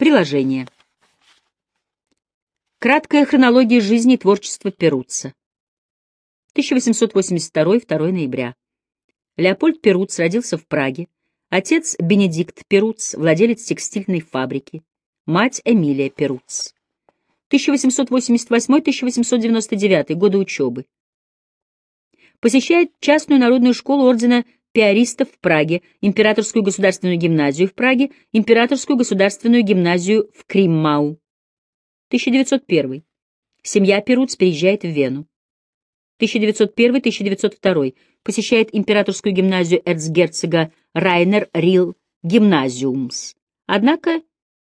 Приложение. Краткая хронология жизни и творчества Перуца. 1882 2 ноября. Леопольд Перуц родился в Праге. Отец Бенедикт Перуц, владелец текстильной фабрики. Мать Эмилия Перуц. 1888-1899 годы учебы. Посещает частную народную школу ордена пиаристов в Праге, Императорскую государственную гимназию в Праге, Императорскую государственную гимназию в Криммау. 1901. Семья Перуц переезжает в Вену. 1901-1902. Посещает Императорскую гимназию эрцгерцога Райнер Рил Гимназиумс. Однако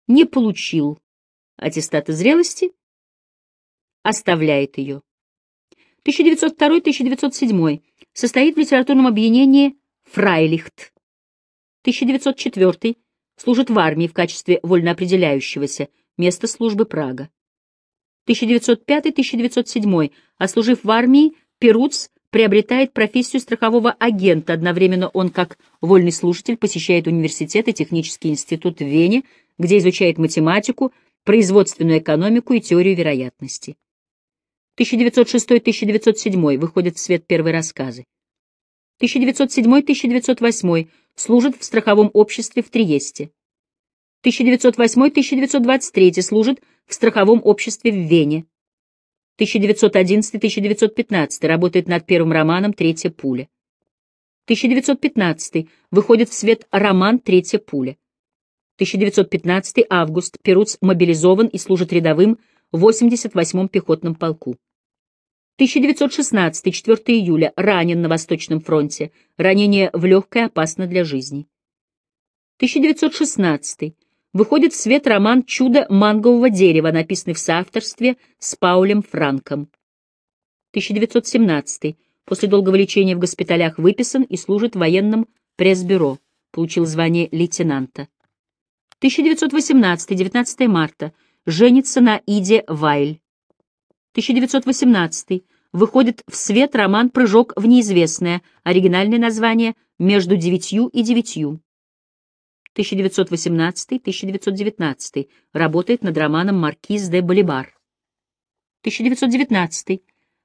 не получил аттестата зрелости, оставляет ее. 1902-1907. Состоит в литературном объединении Фрайлихт. 1904. Служит в армии в качестве вольноопределяющегося. Место службы Прага. 1905-1907. Ослужив в армии, Перуц приобретает профессию страхового агента. Одновременно он, как вольный служитель, посещает университет и технический институт в Вене, где изучает математику, производственную экономику и теорию вероятности. 1906-1907 выходят в свет первые рассказы. 1907-1908 служит в страховом обществе в Триесте. 1908-1923 служит в страховом обществе в Вене. 1911-1915 работает над первым романом «Третья пуля». 1915 выходит в свет роман «Третья пуля». 1915 август Перуц мобилизован и служит рядовым в 88-м пехотном полку. 1916, 4 июля, ранен на Восточном фронте. Ранение в легкое опасно для жизни. 1916. Выходит в свет роман «Чудо мангового дерева», написанный в соавторстве с Паулем Франком. 1917. После долгого лечения в госпиталях выписан и служит в военном пресс-бюро. Получил звание лейтенанта. 1918. 19 марта. Женится на Иде Вайль. 1918 выходит в свет роман «Прыжок в неизвестное», оригинальное название «Между девятью и девятью». 1918-1919 работает над романом «Маркиз де Болибар». 1919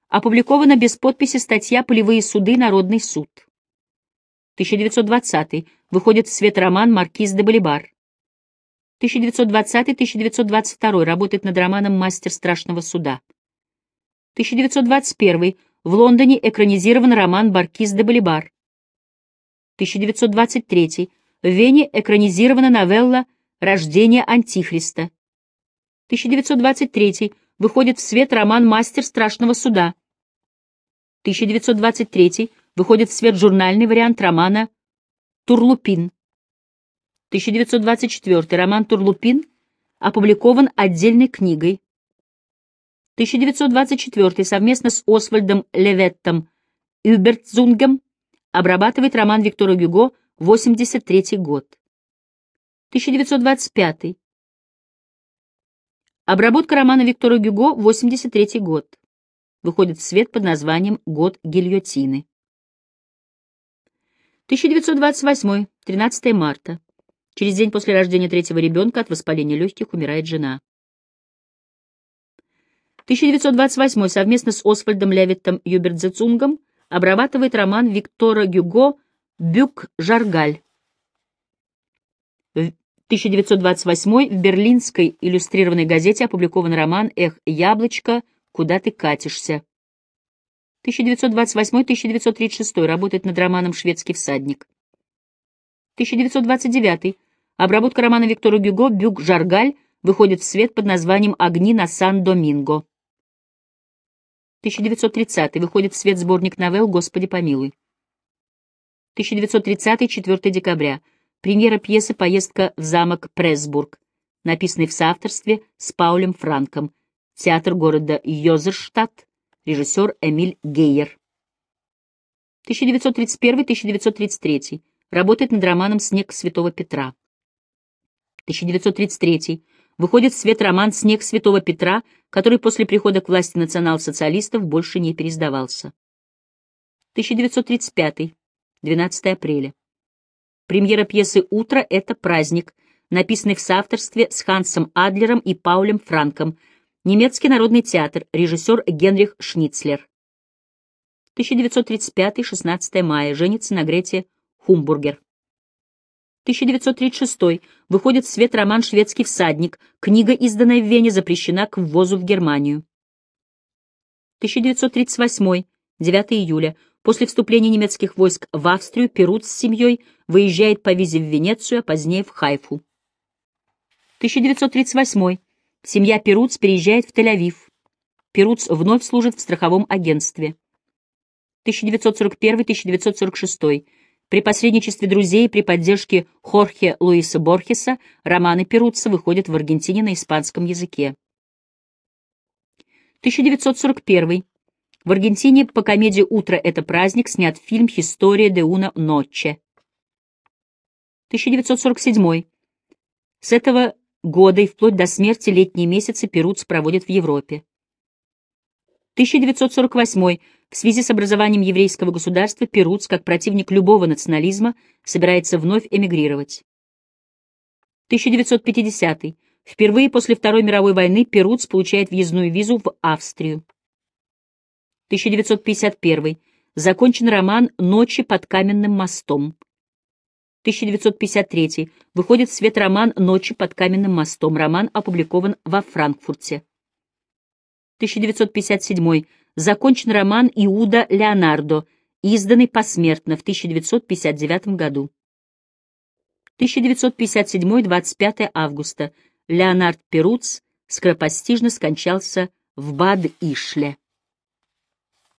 опубликована без подписи статья «Полевые суды. Народный суд». 1920 выходит в свет роман «Маркиз де Болибар». 1920-1922 работает над романом «Мастер страшного суда». 1921 в Лондоне экранизирован роман «Баркиз де Болибар». 1923 в Вене экранизирована новелла «Рождение Антихриста». 1923 выходит в свет роман «Мастер страшного суда». 1923 выходит в свет журнальный вариант романа «Турлупин». 1924 роман «Турлупин» опубликован отдельной книгой. 1924 совместно с Освальдом Леветтом Юбертзунгом обрабатывает роман Виктора Гюго 83 год. 1925 Обработка романа Виктора Гюго 83 год. Выходит в свет под названием «Год гильотины». 1928 13 марта. Через день после рождения третьего ребенка от воспаления легких умирает жена. 1928 совместно с Освальдом Левиттом Юбердзецунгом обрабатывает роман Виктора Гюго «Бюк-Жаргаль». В 1928 в берлинской иллюстрированной газете опубликован роман «Эх, яблочко, куда ты катишься?». 1928-1936 работает над романом «Шведский всадник». 1929 обработка романа Виктора Гюго «Бюк-Жаргаль» выходит в свет под названием «Огни на Сан-Доминго». 1930 выходит в свет сборник новелл «Господи помилуй». 1930 4 декабря. Премьера пьесы «Поездка в замок Прессбург», написанной в соавторстве с Паулем Франком. Театр города Йозерштадт. Режиссер Эмиль Гейер. 1931-1933. Работает над романом «Снег Святого Петра». 1933 выходит в свет роман «Снег Святого Петра», который после прихода к власти национал-социалистов больше не пересдавался. 1935. 12 апреля. Премьера пьесы «Утро — это праздник», написанный в соавторстве с Хансом Адлером и Паулем Франком. Немецкий народный театр, режиссер Генрих Шницлер. 1935-16 мая. Женится на Грете Хумбургер. 1936 выходит в свет роман «Шведский всадник». Книга, изданная в Вене, запрещена к ввозу в Германию. 1938 9 июля. После вступления немецких войск в Австрию Перут с семьей выезжает по визе в Венецию, а позднее в Хайфу. 1938. Семья Перуц переезжает в Тель-Авив. Перуц вновь служит в страховом агентстве. 1941-1946. При посредничестве друзей при поддержке Хорхе Луиса Борхеса романы Перуца выходят в Аргентине на испанском языке. 1941. В Аргентине по комедии «Утро — это праздник» снят фильм «Historia de una noche». 1947. С этого года и вплоть до смерти летние месяцы Перуц проводит в Европе. 1948. В связи с образованием еврейского государства Перуц, как противник любого национализма, собирается вновь эмигрировать. 1950. Впервые после Второй мировой войны Перуц получает въездную визу в Австрию. 1951. Закончен роман «Ночи под каменным мостом». 1953. Выходит в свет роман «Ночи под каменным мостом». Роман опубликован во Франкфурте. 1957. Закончен роман «Иуда Леонардо», изданный посмертно в 1959 году. 1957-25 августа. Леонард Перуц скоропостижно скончался в Бад-Ишле.